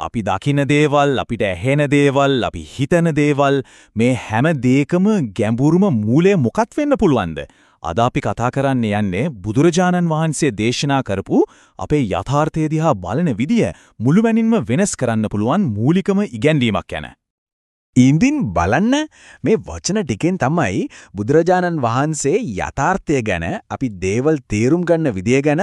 අපි දකින දේවල්, අපිට ඇහෙන දේවල්, අපි හිතන දේවල් මේ හැම දෙයකම ගැඹුරුම මූලය මොකක් වෙන්න පුළුවන්ද? අද අපි කතා කරන්න යන්නේ බුදුරජාණන් වහන්සේ දේශනා කරපු අපේ යථාර්ථය දිහා බලන විදිය මුළුමනින්ම වෙනස් කරන්න පුළුවන් මූලිකම ඉගැන්වීමක් ගැන. ඉඳින් බලන්න මේ වචන ටිකෙන් තමයි බුදුරජාණන් වහන්සේ යථාර්ථය ගැන අපි දේවල් තේරුම් ගන්න විදිය ගැන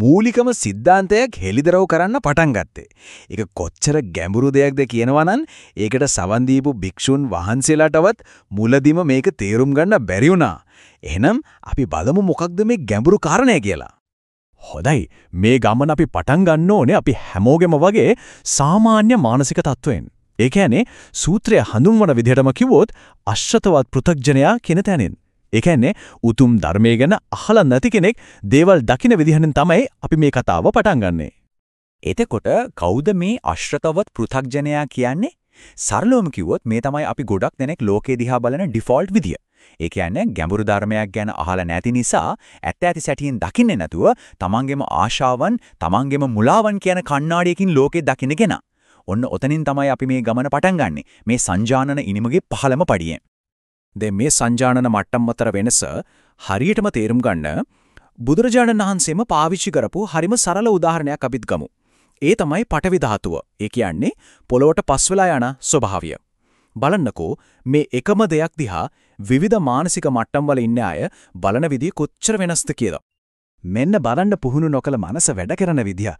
මූලිකම સિદ્ધාන්තයක් හෙළිදරව් කරන්න පටන් ගත්තේ. ඒක කොච්චර ගැඹුරු දෙයක්ද කියනවනම් ඒකට සවන් දීපු භික්ෂුන් වහන්සේලාටවත් මුලදිම මේක තේරුම් ගන්න බැරි වුණා. එහෙනම් අපි බලමු මොකක්ද මේ ගැඹුරු කාරණය කියලා. හොඳයි මේ ගමන අපි පටන් ගන්න ඕනේ අපි හැමෝගෙම වගේ සාමාන්‍ය මානසික තත්වයෙන්. ඒ කියන්නේ සූත්‍රය හඳුන්වන විදිහටම කිව්වොත් අශ්‍රතවත් පෘ탁ජනයා කියන තැනින්. ඒ කියන්නේ උතුම් ධර්මයේ ගැන අහලා නැති කෙනෙක් දේවල් දකින විදිහෙන් තමයි අපි මේ කතාව පටන් ගන්නෙ. එතකොට කවුද මේ අශ්‍රතවත් පෘ탁ජනයා කියන්නේ? සරලවම කිව්වොත් මේ තමයි අපි ගොඩක් දෙනෙක් ලෝකේ දිහා බලන ඩිෆෝල්ට් විදිය. ඒ කියන්නේ ගැඹුරු ධර්මයක් ගැන අහලා නැති නිසා ඇත්ත ඇති සැටියෙන් දකින්නේ නැතුව තමන්ගේම ආශාවන් තමන්ගේම මුලාවන් කියන කණ්ණාඩියකින් ලෝකෙ දකින්න කෙනා. ඔන්න ඔතනින් තමයි අපි මේ ගමන පටන් ගන්නෙ. මේ සංජානන ඉනිමගේ පහළම පඩියෙන්. දැන් මේ සංජානන මට්ටම් අතර වෙනස හරියටම තේරුම් ගන්න බුදුරජාණන් වහන්සේම පාවිච්චි කරපු හරිම සරල උදාහරණයක් අපිත් ගමු. ඒ තමයි පටවි ධාතුව. ඒ කියන්නේ පොළොවට පස් වෙලා යන ස්වභාවය. බලන්නකෝ මේ එකම දෙයක් දිහා විවිධ මානසික මට්ටම් වල ඉන්න අය බලන විදිය කොච්චර වෙනස්ද කියලා. මෙන්න බලන්න පුහුණු නොකල මනස වැඩ කරන විදිය.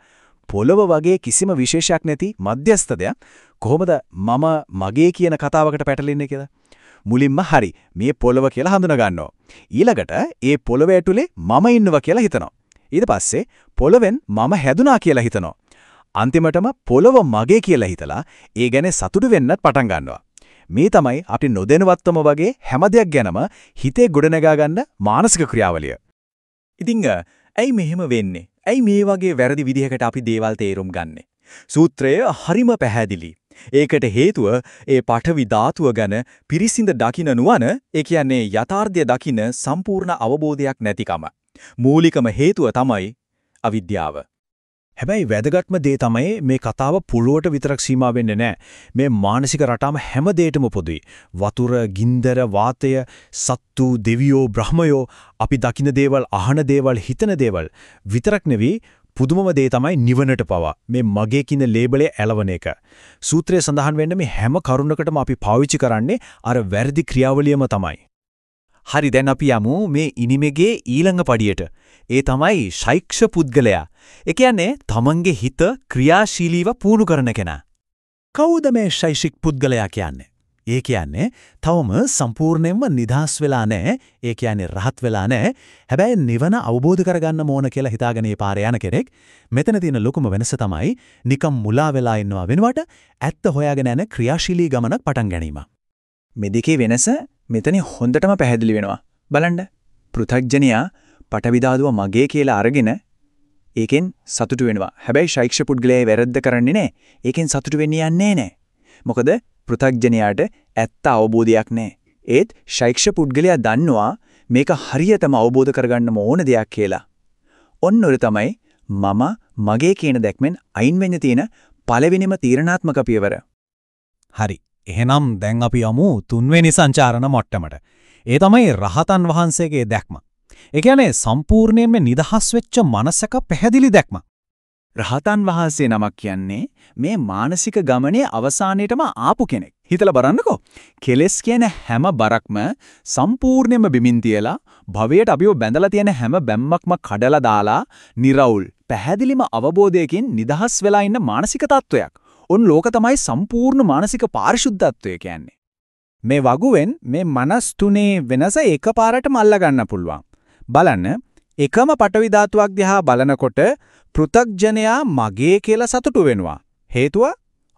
පොළව වගේ කිසිම විශේෂයක් නැති මධ්‍යස්ථ දෙයක් කොහොමද මම මගේ කියන කතාවකට පැටලෙන්නේ කියලා? මුලින්ම හරි මේ පොළව කියලා හඳුනා ගන්නවා ඊළඟට ඒ පොළව ඇතුලේ මම ඉන්නවා කියලා හිතනවා. ඊට පස්සේ පොළවෙන් මම හැදුනා කියලා හිතනවා. අන්තිමටම පොළව මගේ කියලා හිතලා ඒ ගැන සතුටු වෙන්නත් පටන් ගන්නවා. මේ තමයි අපි නොදැනුවත්වම වගේ හැම දෙයක් ගැනම හිතේ ගොඩනගා ගන්න මානසික ක්‍රියාවලිය. ඉතින් ඇයි මෙහෙම වෙන්නේ ඇයි මේ වගේ වැරදි විදිහකට අපි දේවල් තේරුම් ගන්නෙ? සූත්‍රය හරිම පැහැදිලි. ඒකට හේතුව ඒ පඨවි ධාතුව ගැන පිරිසිඳ දකින්න නුවණ, ඒ කියන්නේ යථාර්ථය දකින්න සම්පූර්ණ අවබෝධයක් නැතිකම. මූලිකම හේතුව තමයි අවිද්‍යාව. හැබැයි වැදගත්ම දේ තමයි මේ කතාව පුළොවට විතරක් සීමා වෙන්නේ නැහැ. මේ මානසික රටාම හැම දෙයකම පොදුයි. වතුර, ගින්දර, වාතය, සත්තු, දෙවියෝ, බ්‍රහ්මයෝ අපි දකින දේවල්, අහන දේවල්, හිතන දේවල් විතරක් නෙවෙයි පුදුමම දේ තමයි නිවනට පවා මේ මගේ කියන ලේබලේ ඇලවන එක. සූත්‍රයේ සඳහන් වෙන්නේ මේ හැම කරුණකටම අපි පාවිච්චි කරන්නේ අර වැරදි ක්‍රියාවලියම තමයි. හරි දැන් අපි යමු මේ ඉනිමේගේ ඊළඟ පඩියට. ඒ තමයි ශෛක්ෂ පුද්ගලයා. ඒ කියන්නේ තමන්ගේ හිත ක්‍රියාශීලීව පුහුණු කරන කෙනා. කවුද මේ ශෛෂික පුද්ගලයා කියන්නේ? ඒ කියන්නේ තවම සම්පූර්ණයෙන්ම නිදහස් වෙලා නැහැ. ඒ කියන්නේ රහත් වෙලා නැහැ. හැබැයි නිවන අවබෝධ කරගන්න ඕන කියලා හිතාගෙන ඒ පාරේ යන කෙනෙක්. මෙතන තියෙන ලොකුම වෙනස තමයි නිකම් මුලා වෙලා ඉන්නවා වෙනුවට ඇත්ත හොයාගෙන යන ක්‍රියාශීලී ගමනක් පටන් ගැනීම. මේ දෙකේ වෙනස මෙතන හොඳටම පැහැදිලි වෙනවා. බලන්න. පෘථග්ජනයා පටවිදාදුව මගේ කියලා අරගෙන ඒකෙන් සතුටු වෙනවා. හැබැයි ශෛක්ෂ පුද්ගලයා වැරද්ද කරන්නේ නැහැ. ඒකෙන් සතුටු වෙන්නේ යන්නේ නැහැ. මොකද පෘථග්ජනයාට ඇත්ත අවබෝධයක් නැහැ. ඒත් ශෛක්ෂ පුද්ගලයා දන්නවා මේක හරියටම අවබෝධ කරගන්න ඕන දෙයක් කියලා. ඔන්න ඔර තමයි මම මගේ කියන දැක්මෙන් අයින් වෙන්න තියෙන පළවෙනිම තීරණාත්මක පියවර. හරි. එහෙනම් දැන් අපි යමු තුන්වෙනි සංචාරණ මට්ටමට. ඒ තමයි රහතන් වහන්සේගේ දැක්ම. ඒ කියන්නේ සම්පූර්ණයෙන්ම නිදහස් වෙච්ච මනසක පැහැදිලි දැක්ම. රහතන් වහන්සේ නමක් කියන්නේ මේ මානසික ගමනේ අවසානයේටම ආපු කෙනෙක්. හිතලා බලන්නකෝ. කෙලස් කියන හැම බරක්ම සම්පූර්ණයෙන්ම බිමින් තියලා භවයට අපිව බැඳලා තියෙන හැම බැම්මක්ම කඩලා දාලා निराවුල් පැහැදිලිම අවබෝධයකින් නිදහස් වෙලා ඉන්න මානසික තත්වයක්. උන් ලෝක තමයි සම්පූර්ණ මානසික පාරිශුද්ධත්වය කියන්නේ. මේ වගුවෙන් මේ මනස් තුනේ වෙනස එකපාරටම අල්ලා ගන්න පුළුවන්. බලන්න එකම පටවි ධාතුවක් දිහා බලනකොට පෘ탁ජනයා මගේ කියලා සතුටු වෙනවා. හේතුව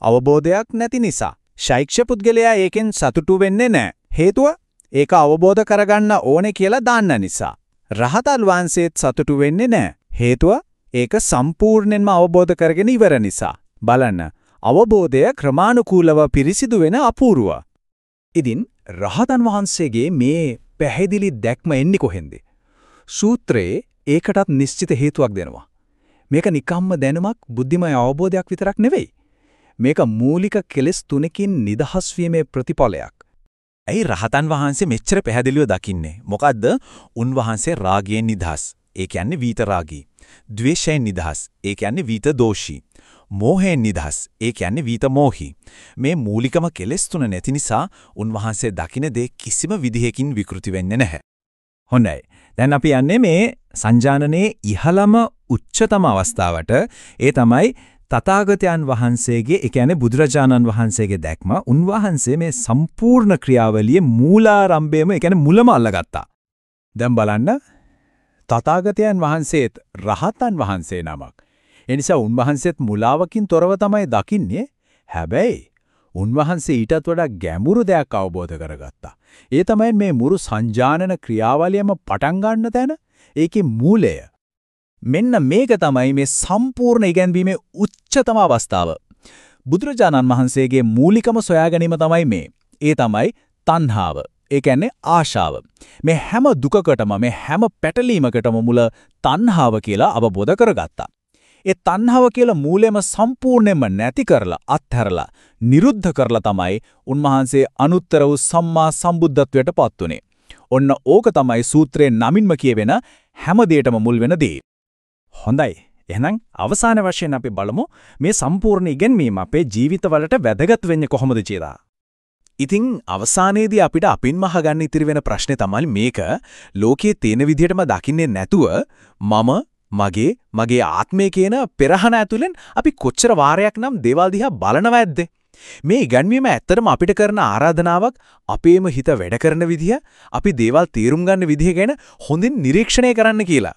අවබෝධයක් නැති නිසා. ශෛක්ෂ පුද්ගලයා ඒකෙන් සතුටු වෙන්නේ නැහැ. හේතුව ඒක අවබෝධ කරගන්න ඕනේ කියලා දාන්න නිසා. රහතන් වහන්සේත් සතුටු වෙන්නේ නැහැ. හේතුව ඒක සම්පූර්ණයෙන්ම අවබෝධ කරගෙන ඉවර නිසා. බලන්න අවබෝධය ක්‍රමානුකූලව පිරිසිදු වෙන අපූර්ව. ඉතින් රහතන් වහන්සේගේ මේ පැහැදිලි දැක්ම එන්නේ කොහෙන්ද? සූත්‍රයේ ඒකටත් නිශ්චිත හේතුවක් දෙනවා. මේක නිකම්ම දැනුමක් බුද්ධිමය අවබෝධයක් විතරක් නෙවෙයි. මේක මූලික කෙලෙස් තුනකින් නිදහස් වීමේ ප්‍රතිඵලයක්. ඇයි රහතන් වහන්සේ මෙච්චර පැහැදිලිව දකින්නේ? මොකද්ද? උන්වහන්සේ රාගයෙන් නිදහස්. ඒ කියන්නේ වීත රාගී. ද්වේෂයෙන් නිදහස්. ඒ කියන්නේ වීත දෝෂී. මෝහයෙන් නිදහස්. ඒ කියන්නේ වීත මෝහි. මේ මූලිකම කෙලෙස් තුන නැති නිසා උන්වහන්සේ දකින දේ කිසිම විදිහකින් විකෘති වෙන්නේ නැහැ. හොඳයි. දැන් අපි යන්නේ මේ සංජානනයේ ඉහළම උච්චතම අවස්ථාවට. ඒ තමයි තථාගතයන් වහන්සේගේ ඒ කියන්නේ බුදුරජාණන් වහන්සේගේ දැක්ම උන්වහන්සේ මේ සම්පූර්ණ ක්‍රියාවලියේ මූලාරම්භයම ඒ කියන්නේ මුලම අල්ලගත්තා. දැන් බලන්න තථාගතයන් වහන්සේත් රහතන් වහන්සේ නමක්. ඒ නිසා උන්වහන්සේත් මුලාවකින් තොරව තමයි දකින්නේ. හැබැයි උන්වහන්සේ ඊටත් වඩා ගැඹුරු දෙයක් අවබෝධ කරගත්තා. ඒ තමයි මේ මුරු සංජානන ක්‍රියාවලියම පටන් ගන්න තැන. ඒකේ මූලය. මෙන්න මේක තමයි මේ සම්පූර්ණ ඉගැන්වීමේ උච්චතම අවස්ථාව. බුදුරජාණන් වහන්සේගේ මූලිකම සොයා ගැනීම තමයි මේ. ඒ තමයි තණ්හාව. ඒ කියන්නේ ආශාව. මේ හැම දුකකටම මේ හැම පැටලීමකටම මුල තණ්හාව කියලා අවබෝධ කරගත්තා. ඒ තණ්හාව කියලා මූලෙම සම්පූර්ණයෙන්ම නැති කරලා අත්හැරලා නිරුද්ධ කරලා තමයි උන්වහන්සේ අනුත්තර වූ සම්මා සම්බුද්ධත්වයට පත් වුනේ. ඔන්න ඕක තමයි සූත්‍රයේ නමින්ම කියවෙන හැම දෙයකම මුල් වෙන දේ. හොඳයි. එහෙනම් අවසාන වශයෙන් අපි බලමු මේ සම්පූර්ණ ඉගෙනීම අපේ ජීවිතවලට වැදගත් වෙන්නේ කොහොමද කියලා. ඉතින් අවසානයේදී අපිට අපින්ම අහගන්න ඉතිරි වෙන ප්‍රශ්නේ තමයි මේක ලෝකයේ තියෙන විදිහටම දකින්නේ නැතුව මම මගේ මගේ ආත්මය කියන පෙරහන ඇතුලෙන් අපි කොච්චර වාරයක් නම් දේවල් දිහා බලනවද මේ ඉගැන්වීම ඇත්තටම අපිට කරන ආරාධනාවක් අපේම හිත වැඩ කරන විදිහ අපි දේවල් තීරුම් ගන්න විදිහ ගැන හොඳින් නිරීක්ෂණය කරන්න කියලා.